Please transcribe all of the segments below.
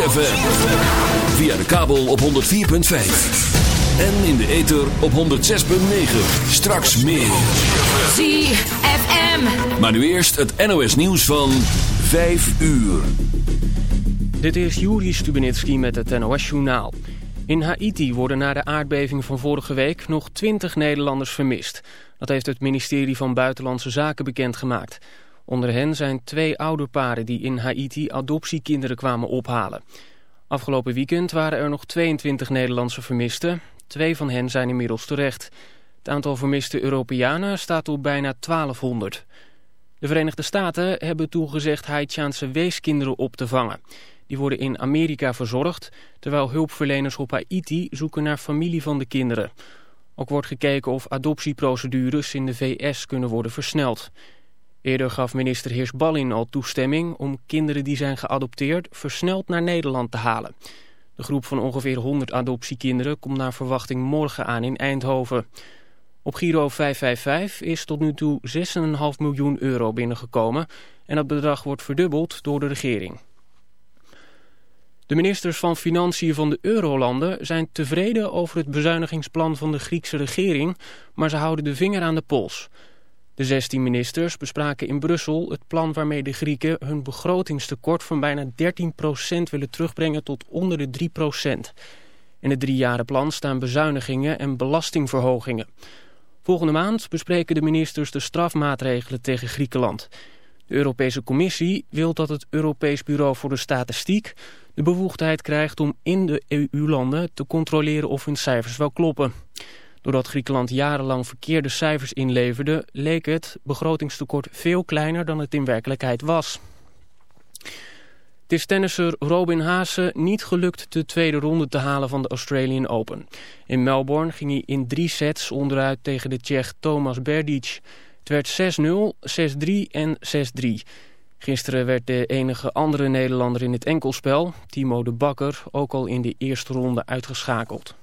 ZFM. Via de kabel op 104.5. En in de ether op 106.9. Straks meer. ZFM. Maar nu eerst het NOS nieuws van 5 uur. Dit is Juri Stubenitski met het NOS-journaal. In Haiti worden na de aardbeving van vorige week nog 20 Nederlanders vermist. Dat heeft het ministerie van Buitenlandse Zaken bekendgemaakt. Onder hen zijn twee ouderparen die in Haiti adoptiekinderen kwamen ophalen. Afgelopen weekend waren er nog 22 Nederlandse vermisten. Twee van hen zijn inmiddels terecht. Het aantal vermiste Europeanen staat op bijna 1200. De Verenigde Staten hebben toegezegd Haitiaanse weeskinderen op te vangen. Die worden in Amerika verzorgd, terwijl hulpverleners op Haiti zoeken naar familie van de kinderen. Ook wordt gekeken of adoptieprocedures in de VS kunnen worden versneld. Eerder gaf minister Heers Ballin al toestemming om kinderen die zijn geadopteerd versneld naar Nederland te halen. De groep van ongeveer 100 adoptiekinderen komt naar verwachting morgen aan in Eindhoven. Op Giro 555 is tot nu toe 6,5 miljoen euro binnengekomen en dat bedrag wordt verdubbeld door de regering. De ministers van Financiën van de Eurolanden zijn tevreden over het bezuinigingsplan van de Griekse regering, maar ze houden de vinger aan de pols. De 16 ministers bespraken in Brussel het plan waarmee de Grieken hun begrotingstekort van bijna 13% willen terugbrengen tot onder de 3%. In het driejarenplan staan bezuinigingen en belastingverhogingen. Volgende maand bespreken de ministers de strafmaatregelen tegen Griekenland. De Europese Commissie wil dat het Europees Bureau voor de Statistiek de bevoegdheid krijgt om in de EU-landen te controleren of hun cijfers wel kloppen. Doordat Griekenland jarenlang verkeerde cijfers inleverde, leek het begrotingstekort veel kleiner dan het in werkelijkheid was. Het is tennisser Robin Haase niet gelukt de tweede ronde te halen van de Australian Open. In Melbourne ging hij in drie sets onderuit tegen de Tsjech Thomas Berdic. Het werd 6-0, 6-3 en 6-3. Gisteren werd de enige andere Nederlander in het enkelspel, Timo de Bakker, ook al in de eerste ronde uitgeschakeld.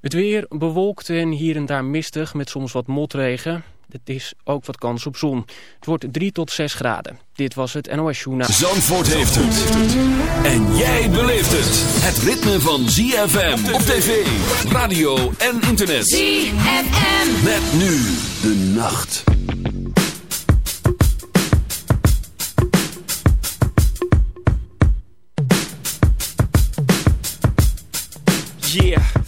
Het weer bewolkt en hier en daar mistig met soms wat motregen. Het is ook wat kans op zon. Het wordt 3 tot 6 graden. Dit was het NOS Journaal. Zandvoort heeft het. En jij beleeft het. Het ritme van ZFM op tv, radio en internet. ZFM. Met nu de nacht. Yeah.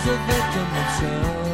was a victim of sin.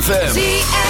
ZFM.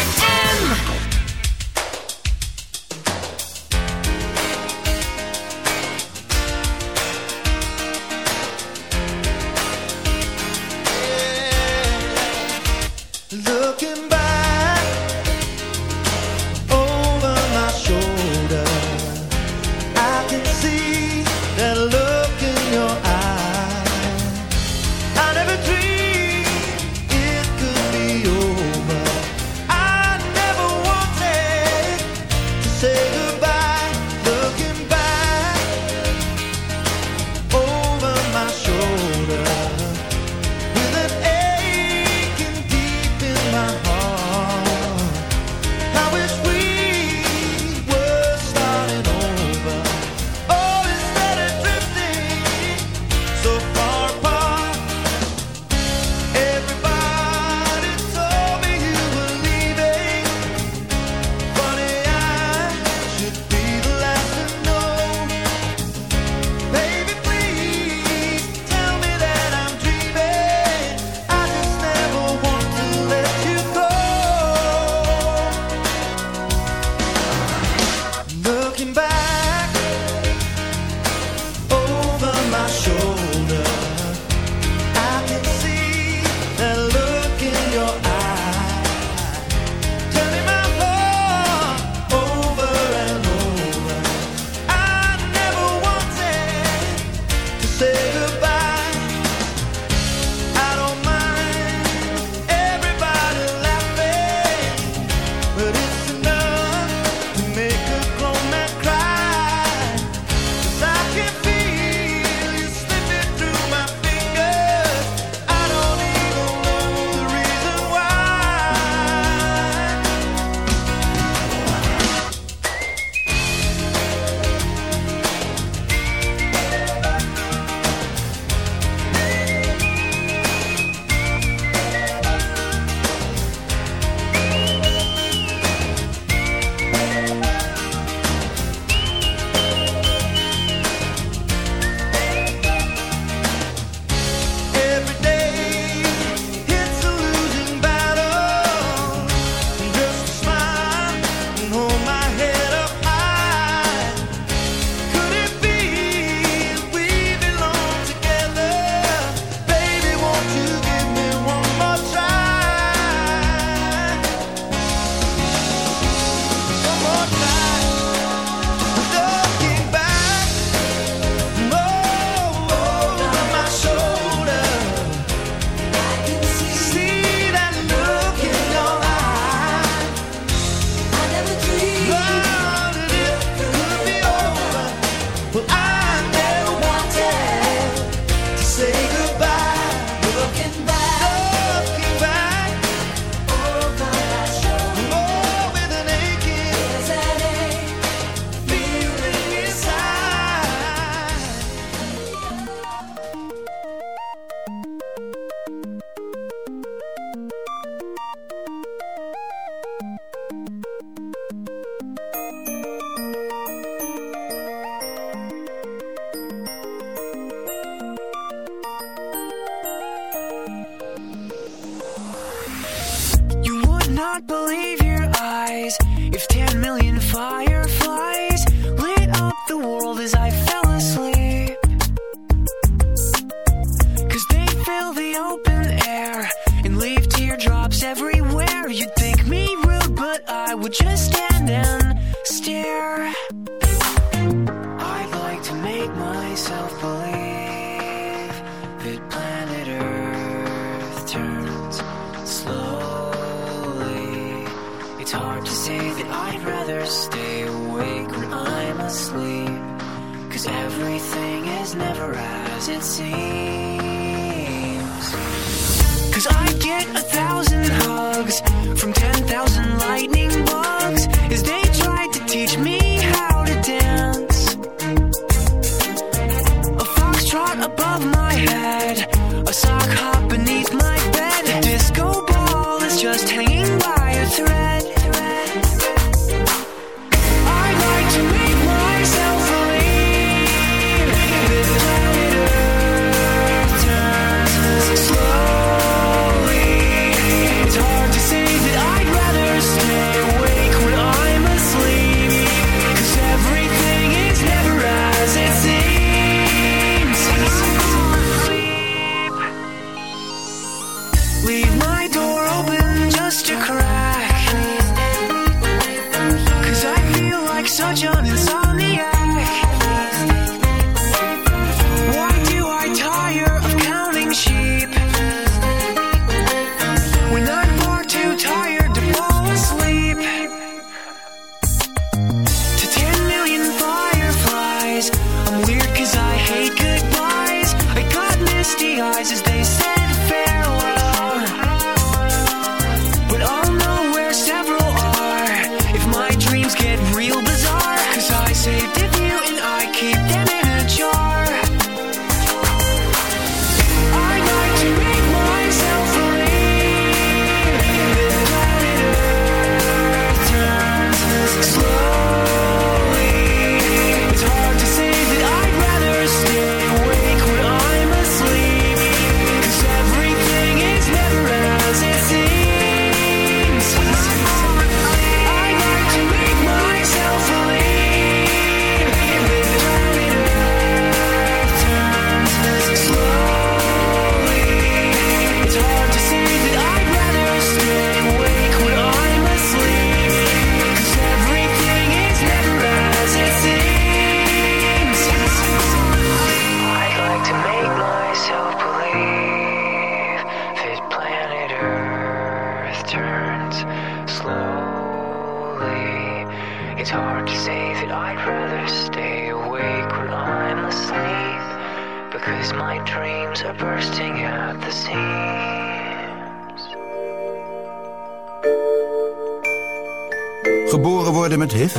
Geboren worden met HIV?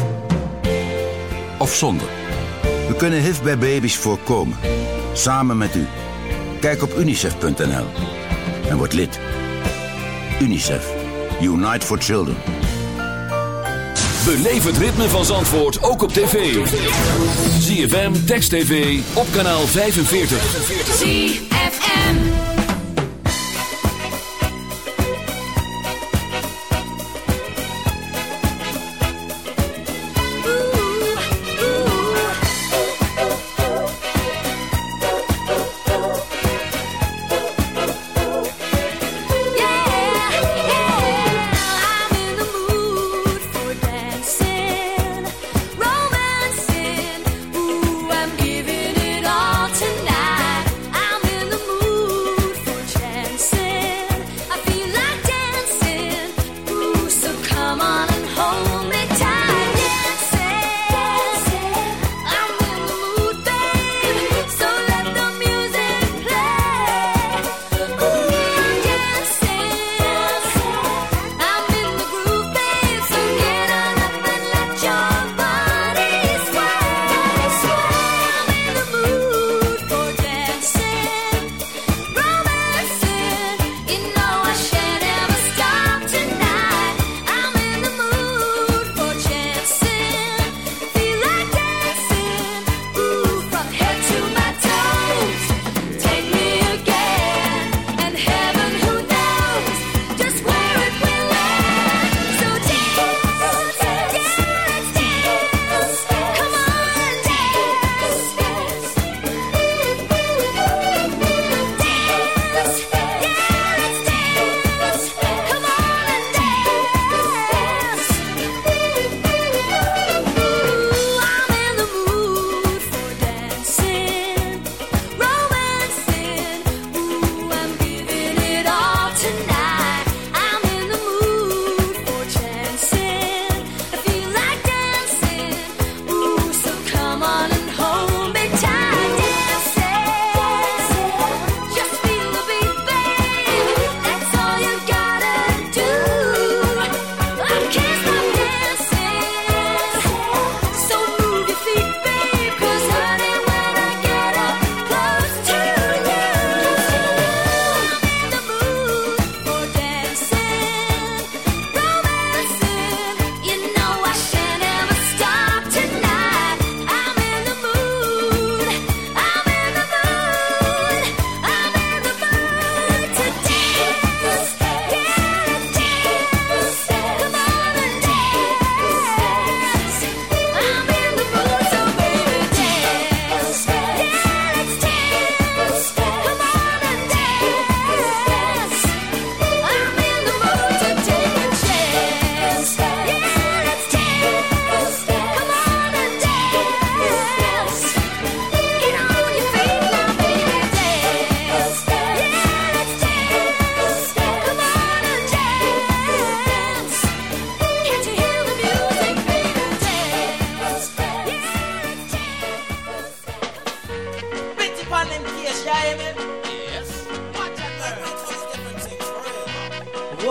Of zonder? We kunnen HIV bij baby's voorkomen. Samen met u. Kijk op unicef.nl en word lid. UNICEF. Unite for Children. Beleef het ritme van Zandvoort ook op tv. ZFM, Text TV, op kanaal 45. ZFM.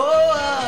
boa!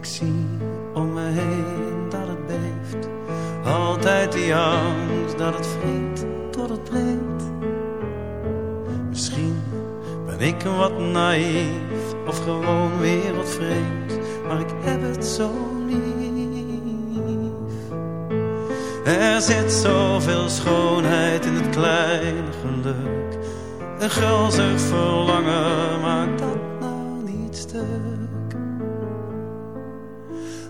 Ik zie om me heen dat het beeft. Altijd die angst dat het vriend tot het breekt. Misschien ben ik wat naïef of gewoon wereldvreemd. Maar ik heb het zo lief. Er zit zoveel schoonheid in het kleine geluk. Een gulzig verlangen maakt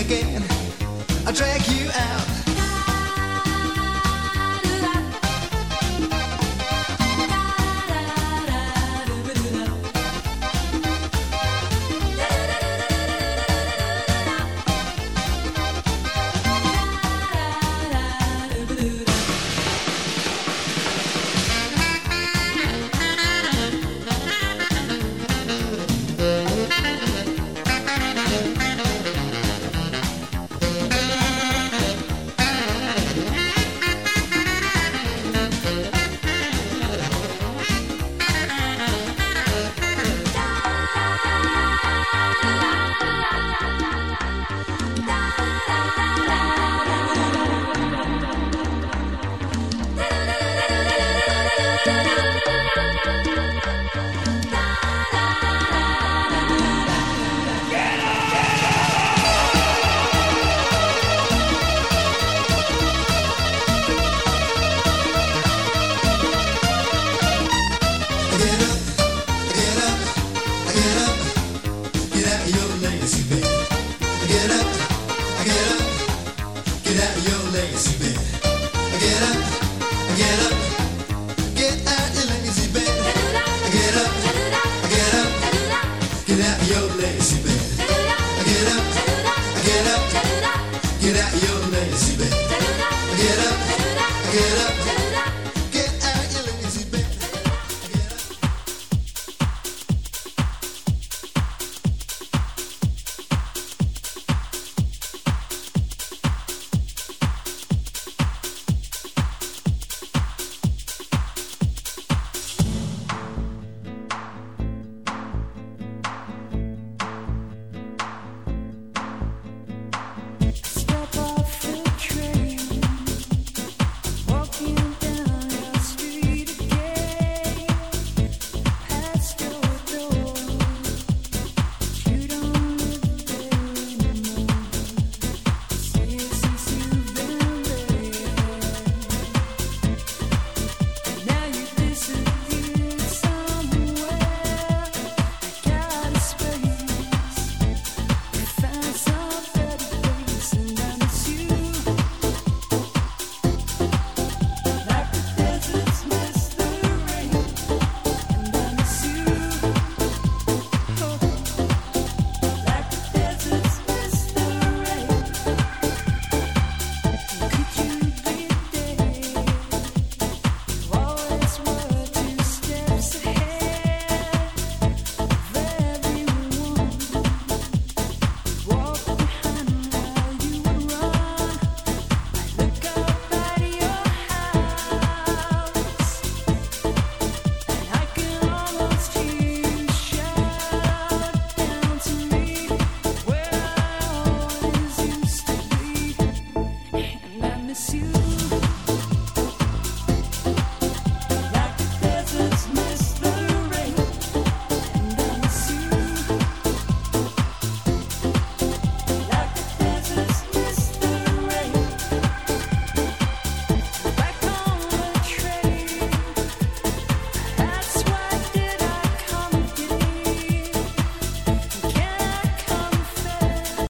Again. I'll drag you out.